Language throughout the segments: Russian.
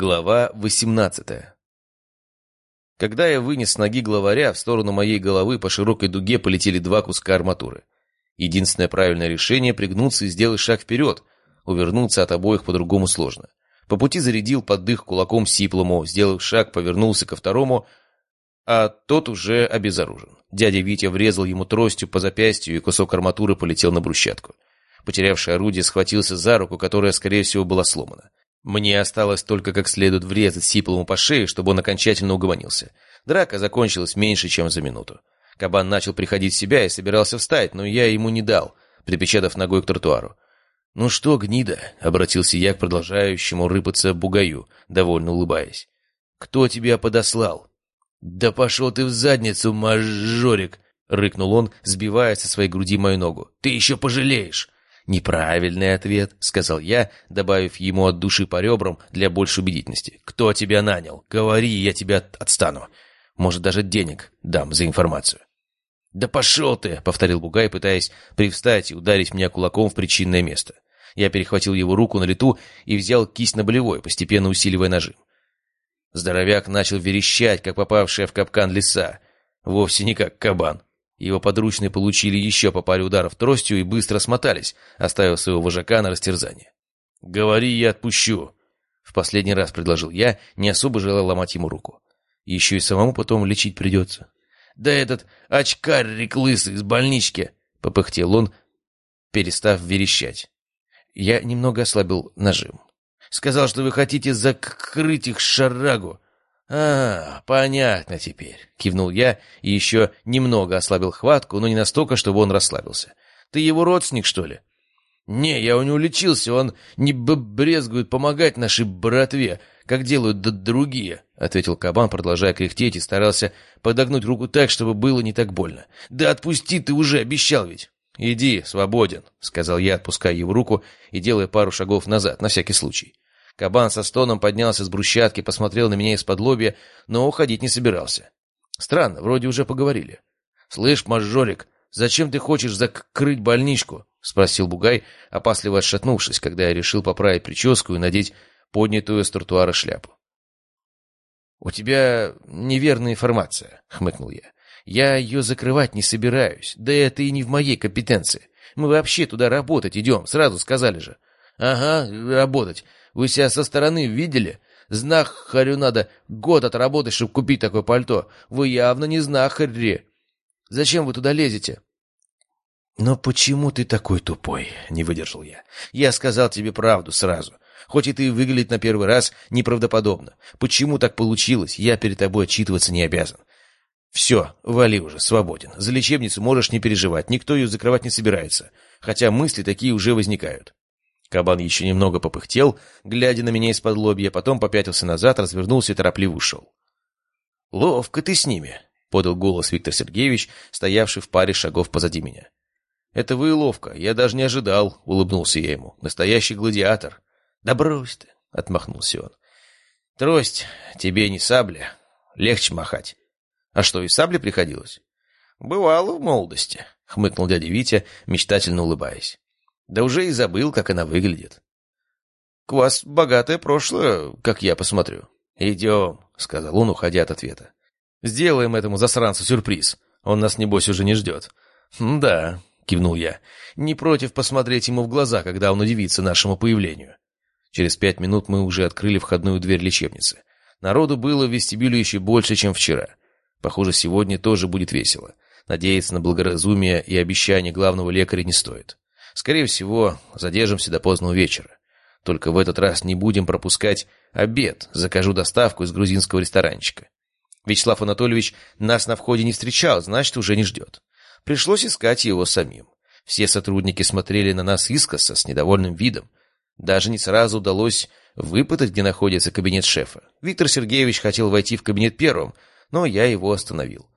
Глава 18 Когда я вынес ноги главаря, в сторону моей головы по широкой дуге полетели два куска арматуры. Единственное правильное решение — пригнуться и сделать шаг вперед. Увернуться от обоих по-другому сложно. По пути зарядил под дых кулаком сиплому, сделав шаг, повернулся ко второму, а тот уже обезоружен. Дядя Витя врезал ему тростью по запястью, и кусок арматуры полетел на брусчатку. Потерявший орудие схватился за руку, которая, скорее всего, была сломана. Мне осталось только как следует врезать Сиплому по шее, чтобы он окончательно угомонился. Драка закончилась меньше, чем за минуту. Кабан начал приходить в себя и собирался встать, но я ему не дал, припечатав ногой к тротуару. «Ну что, гнида?» — обратился я к продолжающему рыпаться бугаю, довольно улыбаясь. «Кто тебя подослал?» «Да пошел ты в задницу, мажорик!» — рыкнул он, сбивая со своей груди мою ногу. «Ты еще пожалеешь!» «Неправильный ответ», — сказал я, добавив ему от души по ребрам для большей убедительности. «Кто тебя нанял? Говори, я тебя отстану. Может, даже денег дам за информацию». «Да пошел ты!» — повторил Бугай, пытаясь привстать и ударить меня кулаком в причинное место. Я перехватил его руку на лету и взял кисть на болевой, постепенно усиливая нажим. Здоровяк начал верещать, как попавшая в капкан лиса. Вовсе не как кабан. Его подручные получили еще по паре ударов тростью и быстро смотались, оставив своего вожака на растерзание. «Говори, я отпущу!» В последний раз предложил я, не особо желал ломать ему руку. Еще и самому потом лечить придется. «Да этот очкарик лысый из больнички!» — попыхтел он, перестав верещать. Я немного ослабил нажим. «Сказал, что вы хотите закрыть их шарагу. «А, понятно теперь», — кивнул я и еще немного ослабил хватку, но не настолько, чтобы он расслабился. «Ты его родственник, что ли?» «Не, я у него лечился, он не брезгует помогать нашей братве, как делают да другие», — ответил кабан, продолжая кряхтеть, и старался подогнуть руку так, чтобы было не так больно. «Да отпусти, ты уже обещал ведь!» «Иди, свободен», — сказал я, отпуская его руку и делая пару шагов назад, на всякий случай. Кабан со стоном поднялся с брусчатки, посмотрел на меня из-под лобья, но уходить не собирался. Странно, вроде уже поговорили. «Слышь, мажорик, зачем ты хочешь закрыть больничку?» — спросил Бугай, опасливо отшатнувшись, когда я решил поправить прическу и надеть поднятую с тротуара шляпу. «У тебя неверная информация», — хмыкнул я. «Я ее закрывать не собираюсь, да это и не в моей компетенции. Мы вообще туда работать идем, сразу сказали же». «Ага, работать. Вы себя со стороны видели? Знахарю надо год отработать, чтобы купить такое пальто. Вы явно не знахари. Зачем вы туда лезете?» «Но почему ты такой тупой?» — не выдержал я. «Я сказал тебе правду сразу. Хоть и ты выглядит на первый раз неправдоподобно. Почему так получилось, я перед тобой отчитываться не обязан. Все, вали уже, свободен. За лечебницу можешь не переживать, никто ее закрывать не собирается. Хотя мысли такие уже возникают. Кабан еще немного попыхтел, глядя на меня из-под лобья, потом попятился назад, развернулся и торопливо ушел. «Ловко ты с ними», — подал голос Виктор Сергеевич, стоявший в паре шагов позади меня. «Это вы ловко, я даже не ожидал», — улыбнулся я ему. «Настоящий гладиатор». «Да брось ты», — отмахнулся он. «Трость, тебе не сабля, легче махать». «А что, и сабли приходилось?» «Бывало в молодости», — хмыкнул дядя Витя, мечтательно улыбаясь. Да уже и забыл, как она выглядит. — У вас богатое прошлое, как я посмотрю. — Идем, — сказал он, уходя от ответа. — Сделаем этому засранцу сюрприз. Он нас, небось, уже не ждет. — Да, — кивнул я, — не против посмотреть ему в глаза, когда он удивится нашему появлению. Через пять минут мы уже открыли входную дверь лечебницы. Народу было в вестибюле еще больше, чем вчера. Похоже, сегодня тоже будет весело. Надеяться на благоразумие и обещание главного лекаря не стоит. Скорее всего, задержимся до позднего вечера. Только в этот раз не будем пропускать обед, закажу доставку из грузинского ресторанчика. Вячеслав Анатольевич нас на входе не встречал, значит, уже не ждет. Пришлось искать его самим. Все сотрудники смотрели на нас искоса, с недовольным видом. Даже не сразу удалось выпытать, где находится кабинет шефа. Виктор Сергеевич хотел войти в кабинет первым, но я его остановил.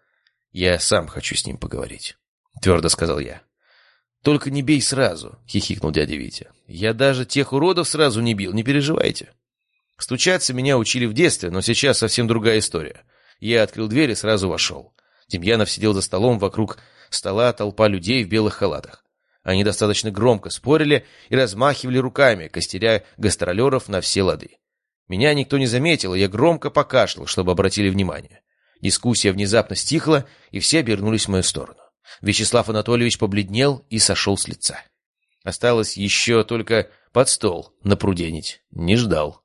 «Я сам хочу с ним поговорить», — твердо сказал я. «Только не бей сразу», — хихикнул дядя Витя. «Я даже тех уродов сразу не бил, не переживайте». Стучаться меня учили в детстве, но сейчас совсем другая история. Я открыл дверь и сразу вошел. Демьянов сидел за столом, вокруг стола толпа людей в белых халатах. Они достаточно громко спорили и размахивали руками, костеря гастролеров на все лады. Меня никто не заметил, и я громко покашлял, чтобы обратили внимание. Дискуссия внезапно стихла, и все обернулись в мою сторону. Вячеслав Анатольевич побледнел и сошел с лица. Осталось еще только под стол напруденить. Не ждал.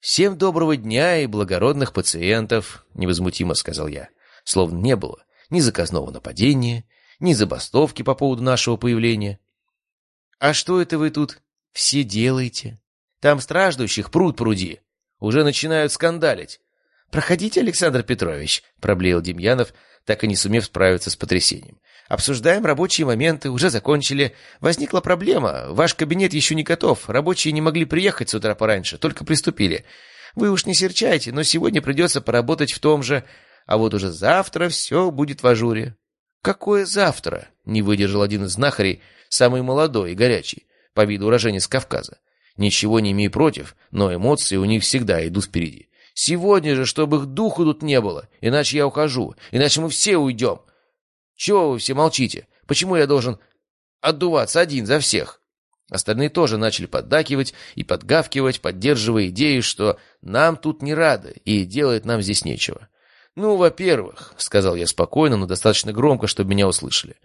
«Всем доброго дня и благородных пациентов», — невозмутимо сказал я. Словно не было ни заказного нападения, ни забастовки по поводу нашего появления. «А что это вы тут все делаете? Там страждущих пруд пруди. Уже начинают скандалить. «Проходите, Александр Петрович», — проблеял Демьянов, так и не сумев справиться с потрясением. «Обсуждаем рабочие моменты, уже закончили. Возникла проблема. Ваш кабинет еще не готов. Рабочие не могли приехать с утра пораньше, только приступили. Вы уж не серчайте, но сегодня придется поработать в том же. А вот уже завтра все будет в ажуре». «Какое завтра?» — не выдержал один из знахарей, самый молодой и горячий, по виду уроженец Кавказа. Ничего не имею против, но эмоции у них всегда идут впереди. Сегодня же, чтобы их духу тут не было, иначе я ухожу, иначе мы все уйдем. Чего вы все молчите? Почему я должен отдуваться один за всех? Остальные тоже начали поддакивать и подгавкивать, поддерживая идею, что нам тут не рады и делать нам здесь нечего. «Ну, во-первых», — сказал я спокойно, но достаточно громко, чтобы меня услышали,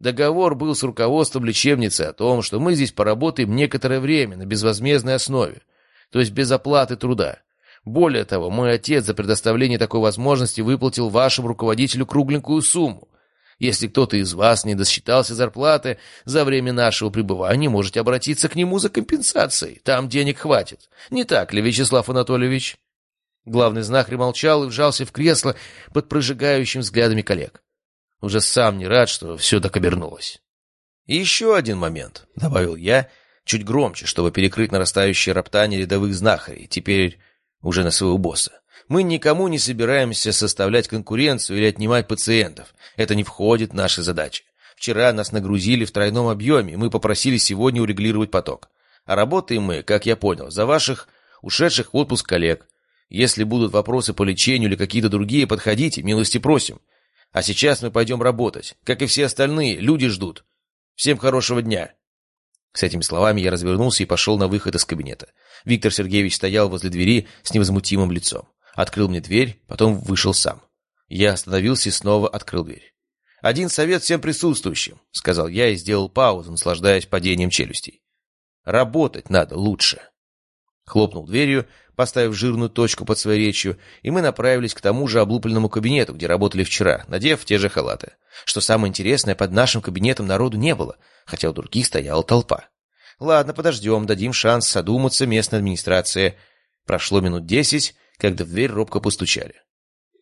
договор был с руководством лечебницы о том, что мы здесь поработаем некоторое время на безвозмездной основе, то есть без оплаты труда. Более того, мой отец за предоставление такой возможности выплатил вашему руководителю кругленькую сумму. Если кто-то из вас не досчитался зарплаты за время нашего пребывания, можете обратиться к нему за компенсацией. Там денег хватит. Не так ли, Вячеслав Анатольевич?» Главный знахарь молчал и вжался в кресло под прожигающим взглядами коллег. Уже сам не рад, что все так обернулось. «И еще один момент», — добавил я, чуть громче, чтобы перекрыть нарастающее роптание рядовых знахарей. Теперь уже на своего босса. Мы никому не собираемся составлять конкуренцию или отнимать пациентов. Это не входит в наши задачи. Вчера нас нагрузили в тройном объеме, мы попросили сегодня урегулировать поток. А работаем мы, как я понял, за ваших ушедших в отпуск коллег. Если будут вопросы по лечению или какие-то другие, подходите, милости просим. А сейчас мы пойдем работать. Как и все остальные, люди ждут. Всем хорошего дня. С этими словами я развернулся и пошел на выход из кабинета. Виктор Сергеевич стоял возле двери с невозмутимым лицом. Открыл мне дверь, потом вышел сам. Я остановился и снова открыл дверь. «Один совет всем присутствующим», — сказал я и сделал паузу, наслаждаясь падением челюстей. «Работать надо лучше». Хлопнул дверью, поставив жирную точку под своей речью, и мы направились к тому же облупленному кабинету, где работали вчера, надев те же халаты. Что самое интересное, под нашим кабинетом народу не было, хотя у других стояла толпа. Ладно, подождем, дадим шанс одуматься местной администрации. Прошло минут десять, когда в дверь робко постучали.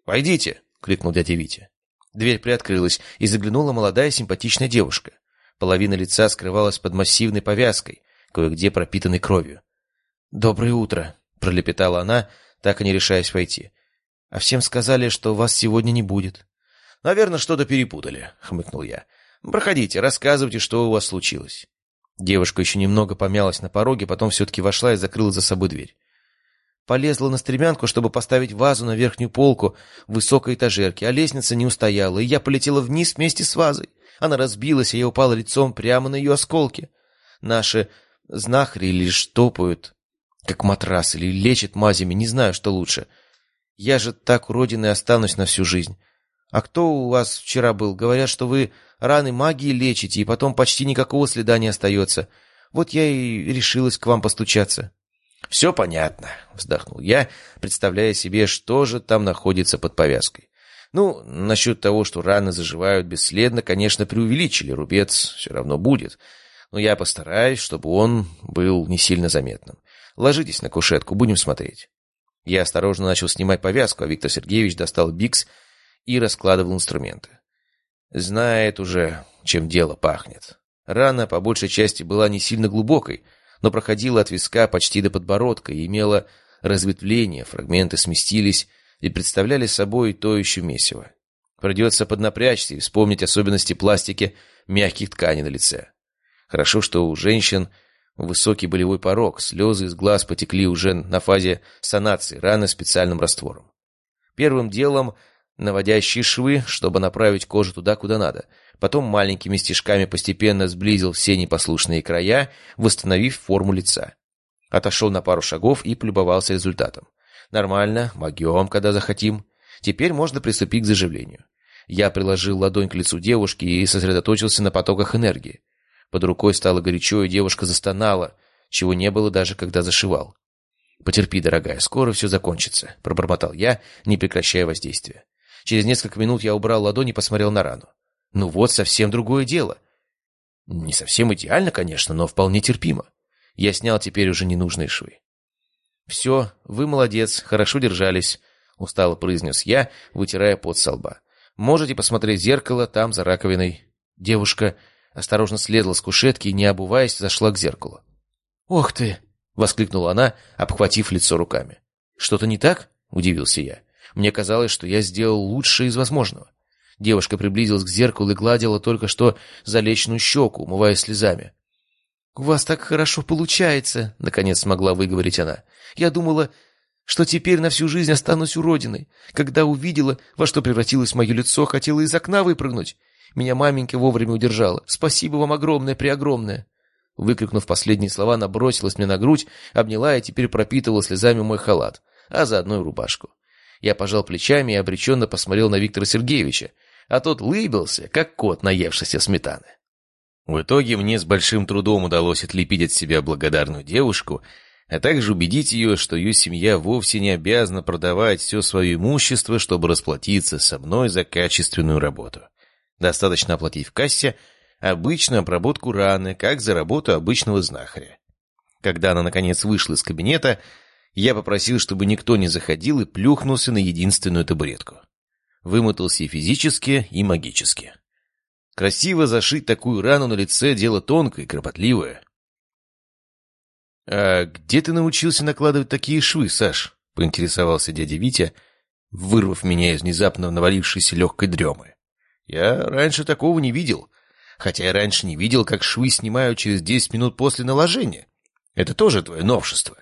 «Войдите!» — крикнул дядя Витя. Дверь приоткрылась, и заглянула молодая симпатичная девушка. Половина лица скрывалась под массивной повязкой, кое-где пропитанной кровью. «Доброе утро!» — пролепетала она, так и не решаясь войти. «А всем сказали, что вас сегодня не будет». «Наверное, что-то перепутали», — хмыкнул я. «Проходите, рассказывайте, что у вас случилось». Девушка еще немного помялась на пороге, потом все-таки вошла и закрыла за собой дверь. Полезла на стремянку, чтобы поставить вазу на верхнюю полку высокой этажерке, а лестница не устояла, и я полетела вниз вместе с вазой. Она разбилась, и я упала лицом прямо на ее осколки. Наши знахари лишь топают как матрас, или лечит мазями, не знаю, что лучше. Я же так уродин и останусь на всю жизнь. А кто у вас вчера был? Говорят, что вы раны магии лечите, и потом почти никакого следа не остается. Вот я и решилась к вам постучаться». «Все понятно», — вздохнул я, представляя себе, что же там находится под повязкой. «Ну, насчет того, что раны заживают бесследно, конечно, преувеличили, рубец все равно будет, но я постараюсь, чтобы он был не сильно заметным. Ложитесь на кушетку, будем смотреть». Я осторожно начал снимать повязку, а Виктор Сергеевич достал бикс и раскладывал инструменты. Знает уже, чем дело пахнет. Рана, по большей части, была не сильно глубокой, но проходила от виска почти до подбородка и имела разветвление, фрагменты сместились и представляли собой то еще месиво. Придется поднапрячься и вспомнить особенности пластики мягких тканей на лице. Хорошо, что у женщин высокий болевой порог, слезы из глаз потекли уже на фазе санации, раны специальным раствором. Первым делом наводящие швы, чтобы направить кожу туда, куда надо. Потом маленькими стежками постепенно сблизил все непослушные края, восстановив форму лица. Отошел на пару шагов и полюбовался результатом. Нормально, могем, когда захотим. Теперь можно приступить к заживлению. Я приложил ладонь к лицу девушки и сосредоточился на потоках энергии. Под рукой стало горячо, и девушка застонала, чего не было даже когда зашивал. «Потерпи, дорогая, скоро все закончится», — пробормотал я, не прекращая воздействия. Через несколько минут я убрал ладонь и посмотрел на рану. Ну вот, совсем другое дело. Не совсем идеально, конечно, но вполне терпимо. Я снял теперь уже ненужные швы. «Все, вы молодец, хорошо держались», — устало произнес я, вытирая пот со лба. «Можете посмотреть в зеркало, там, за раковиной». Девушка осторожно следовала с кушетки и, не обуваясь, зашла к зеркалу. «Ох ты!» — воскликнула она, обхватив лицо руками. «Что-то не так?» — удивился я. Мне казалось, что я сделал лучшее из возможного. Девушка приблизилась к зеркалу и гладила только что залеченную щеку, умываясь слезами. «У вас так хорошо получается», — наконец смогла выговорить она. «Я думала, что теперь на всю жизнь останусь уродиной. Когда увидела, во что превратилось мое лицо, хотела из окна выпрыгнуть. Меня маменька вовремя удержала. Спасибо вам огромное-преогромное». Выкрикнув последние слова, она бросилась мне на грудь, обняла и теперь пропитывала слезами мой халат, а заодно и рубашку. Я пожал плечами и обреченно посмотрел на Виктора Сергеевича, а тот лыбился, как кот, наевшийся сметаны. В итоге мне с большим трудом удалось отлепить от себя благодарную девушку, а также убедить ее, что ее семья вовсе не обязана продавать все свое имущество, чтобы расплатиться со мной за качественную работу. Достаточно оплатить в кассе обычную обработку раны, как за работу обычного знахаря. Когда она, наконец, вышла из кабинета, я попросил, чтобы никто не заходил и плюхнулся на единственную табуретку. Вымотался и физически, и магически. Красиво зашить такую рану на лице — дело тонкое и кропотливое. «А где ты научился накладывать такие швы, Саш?» — поинтересовался дядя Витя, вырвав меня из внезапно навалившейся легкой дремы. «Я раньше такого не видел, хотя я раньше не видел, как швы снимают через десять минут после наложения. Это тоже твое новшество.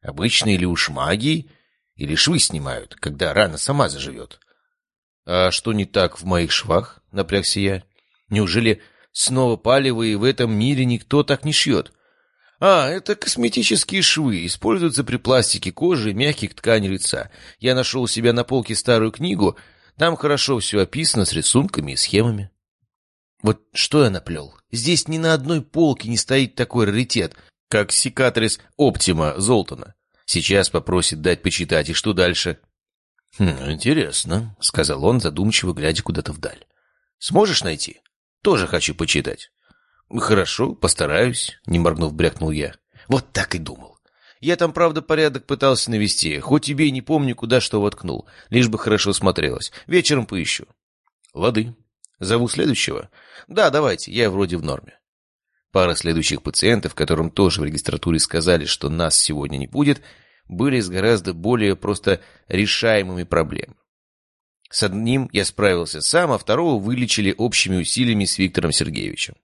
Обычно или уж магией, или швы снимают, когда рана сама заживет». «А что не так в моих швах?» — напрягся я. Неужели снова палево и в этом мире никто так не шьет? А, это косметические швы, используются при пластике кожи и мягких тканей лица. Я нашел у себя на полке старую книгу, там хорошо все описано с рисунками и схемами. Вот что я наплел? Здесь ни на одной полке не стоит такой раритет, как Сикатрис Оптима Золтана. Сейчас попросит дать почитать, и что дальше? «Хм, интересно», — сказал он, задумчиво глядя куда-то вдаль. «Сможешь найти?» Тоже хочу почитать. Хорошо, постараюсь, не моргнув, брякнул я. Вот так и думал. Я там, правда, порядок пытался навести, хоть тебе и не помню, куда что воткнул, лишь бы хорошо смотрелось. Вечером поищу. Лады. Зову следующего? Да, давайте, я вроде в норме. Пара следующих пациентов, которым тоже в регистратуре сказали, что нас сегодня не будет, были с гораздо более просто решаемыми проблемами. С одним я справился сам, а второго вылечили общими усилиями с Виктором Сергеевичем.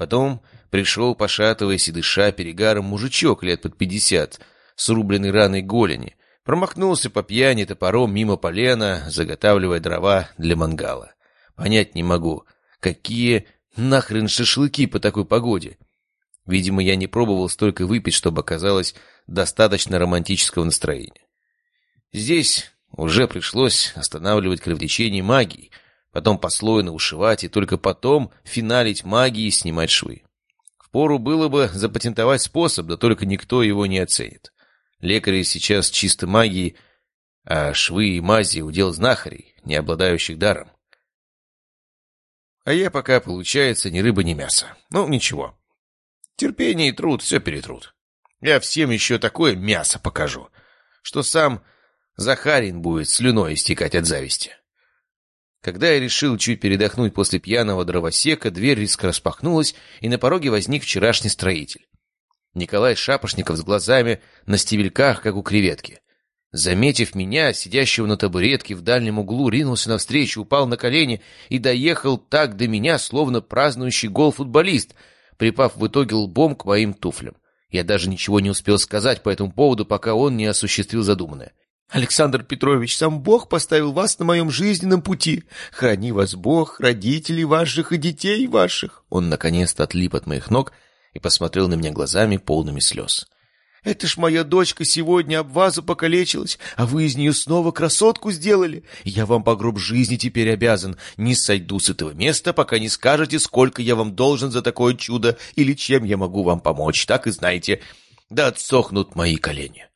Потом пришел, пошатываясь и дыша перегаром, мужичок лет под пятьдесят, с рубленной раной голени. Промахнулся по пьяни топором мимо полена, заготавливая дрова для мангала. Понять не могу, какие нахрен шашлыки по такой погоде. Видимо, я не пробовал столько выпить, чтобы оказалось достаточно романтического настроения. Здесь уже пришлось останавливать кровотечение магией, потом послойно ушивать и только потом финалить магией и снимать швы. Впору было бы запатентовать способ, да только никто его не оценит. Лекари сейчас чисто магией, а швы и мази — удел знахарей, не обладающих даром. А я пока, получается, ни рыба, ни мясо. Ну, ничего. Терпение и труд все перетрут. Я всем еще такое мясо покажу, что сам Захарин будет слюной истекать от зависти. Когда я решил чуть передохнуть после пьяного дровосека, дверь резко распахнулась, и на пороге возник вчерашний строитель. Николай Шапошников с глазами на стебельках, как у креветки. Заметив меня, сидящего на табуретке в дальнем углу, ринулся навстречу, упал на колени и доехал так до меня, словно празднующий гол футболист, припав в итоге лбом к моим туфлям. Я даже ничего не успел сказать по этому поводу, пока он не осуществил задуманное. Александр Петрович, сам Бог поставил вас на моем жизненном пути. Храни вас Бог, родителей ваших и детей ваших. Он наконец-то отлип от моих ног и посмотрел на меня глазами, полными слез. Это ж моя дочка сегодня об вазу покалечилась, а вы из нее снова красотку сделали. Я вам по гроб жизни теперь обязан. Не сойду с этого места, пока не скажете, сколько я вам должен за такое чудо или чем я могу вам помочь. Так и знаете, да отсохнут мои колени.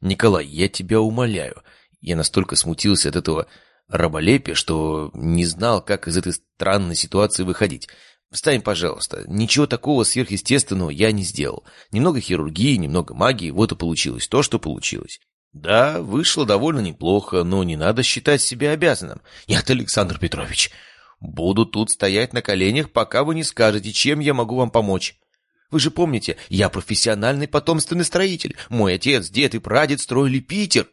Николай, я тебя умоляю. Я настолько смутился от этого раболепия, что не знал, как из этой странной ситуации выходить. Встань, пожалуйста. Ничего такого сверхъестественного я не сделал. Немного хирургии, немного магии, вот и получилось то, что получилось. Да, вышло довольно неплохо, но не надо считать себя обязанным. Нет, Александр Петрович, буду тут стоять на коленях, пока вы не скажете, чем я могу вам помочь. Вы же помните, я профессиональный потомственный строитель. Мой отец, дед и прадед строили Питер.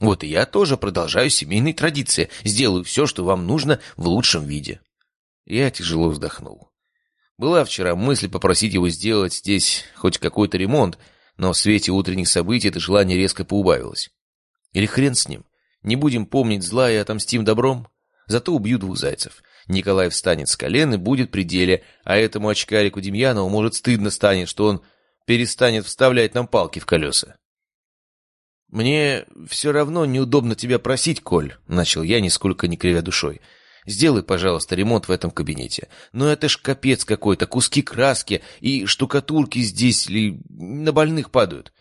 Вот и я тоже продолжаю семейные традиции. Сделаю все, что вам нужно в лучшем виде. Я тяжело вздохнул. Была вчера мысль попросить его сделать здесь хоть какой-то ремонт, но в свете утренних событий это желание резко поубавилось. Или хрен с ним. Не будем помнить зла и отомстим добром. Зато убью двух зайцев. Николай встанет с колен и будет при деле, а этому очкарику Демьянову, может, стыдно станет, что он перестанет вставлять нам палки в колеса. «Мне все равно неудобно тебя просить, Коль», — начал я, нисколько не кривя душой. Сделай, пожалуйста, ремонт в этом кабинете. Но ну, это ж капец какой-то, куски краски и штукатурки здесь ли на больных падают.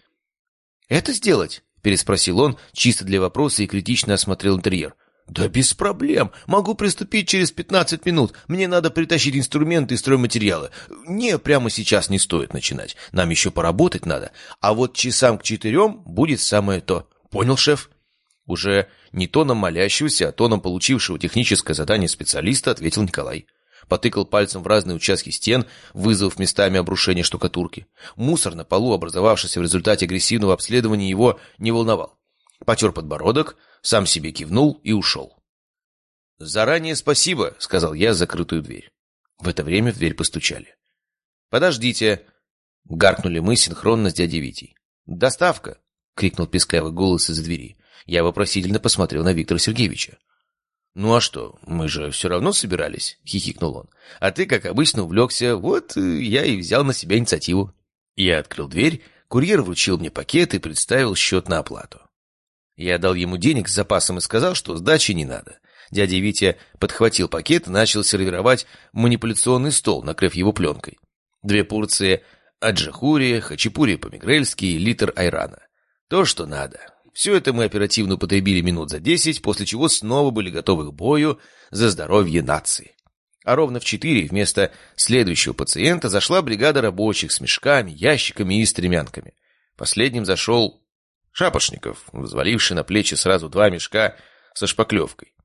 Это сделать? Переспросил он, чисто для вопроса, и критично осмотрел интерьер. «Да без проблем. Могу приступить через пятнадцать минут. Мне надо притащить инструменты и стройматериалы. Не, прямо сейчас не стоит начинать. Нам еще поработать надо. А вот часам к четырем будет самое то. Понял, шеф?» Уже не тоном молящегося, а тоном получившего техническое задание специалиста ответил Николай. Потыкал пальцем в разные участки стен, вызвав местами обрушения штукатурки. Мусор на полу, образовавшийся в результате агрессивного обследования, его не волновал. Потер подбородок, сам себе кивнул и ушел. «Заранее спасибо», — сказал я закрытую дверь. В это время в дверь постучали. «Подождите», — гаркнули мы синхронно с дядей Витей. «Доставка», — крикнул писклявый голос из двери. Я вопросительно посмотрел на Виктора Сергеевича. «Ну а что, мы же все равно собирались», — хихикнул он. «А ты, как обычно, увлекся, вот э, я и взял на себя инициативу». Я открыл дверь, курьер вручил мне пакет и представил счет на оплату. Я дал ему денег с запасом и сказал, что сдачи не надо. Дядя Витя подхватил пакет и начал сервировать манипуляционный стол, накрыв его пленкой. Две порции аджахури, хачапури по-мигрельски и литр айрана. То, что надо. Все это мы оперативно употребили минут за десять, после чего снова были готовы к бою за здоровье нации. А ровно в четыре вместо следующего пациента зашла бригада рабочих с мешками, ящиками и стремянками. Последним зашел Шапошников, взваливший на плечи сразу два мешка со шпаклевкой.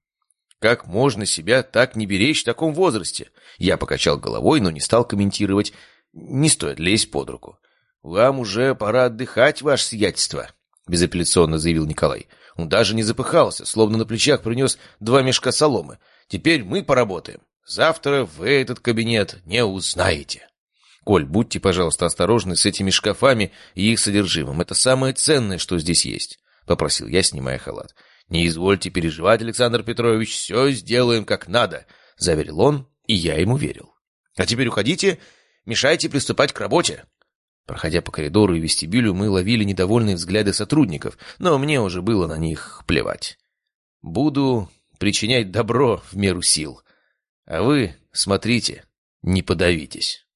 Как можно себя так не беречь в таком возрасте? Я покачал головой, но не стал комментировать. Не стоит лезть под руку. Вам уже пора отдыхать, ваше сиятельство. — безапелляционно заявил Николай. Он даже не запыхался, словно на плечах принес два мешка соломы. «Теперь мы поработаем. Завтра вы этот кабинет не узнаете». «Коль, будьте, пожалуйста, осторожны с этими шкафами и их содержимым. Это самое ценное, что здесь есть», — попросил я, снимая халат. «Не извольте переживать, Александр Петрович, все сделаем как надо», — заверил он, и я ему верил. «А теперь уходите, мешайте приступать к работе». Проходя по коридору и вестибюлю, мы ловили недовольные взгляды сотрудников, но мне уже было на них плевать. Буду причинять добро в меру сил. А вы смотрите, не подавитесь.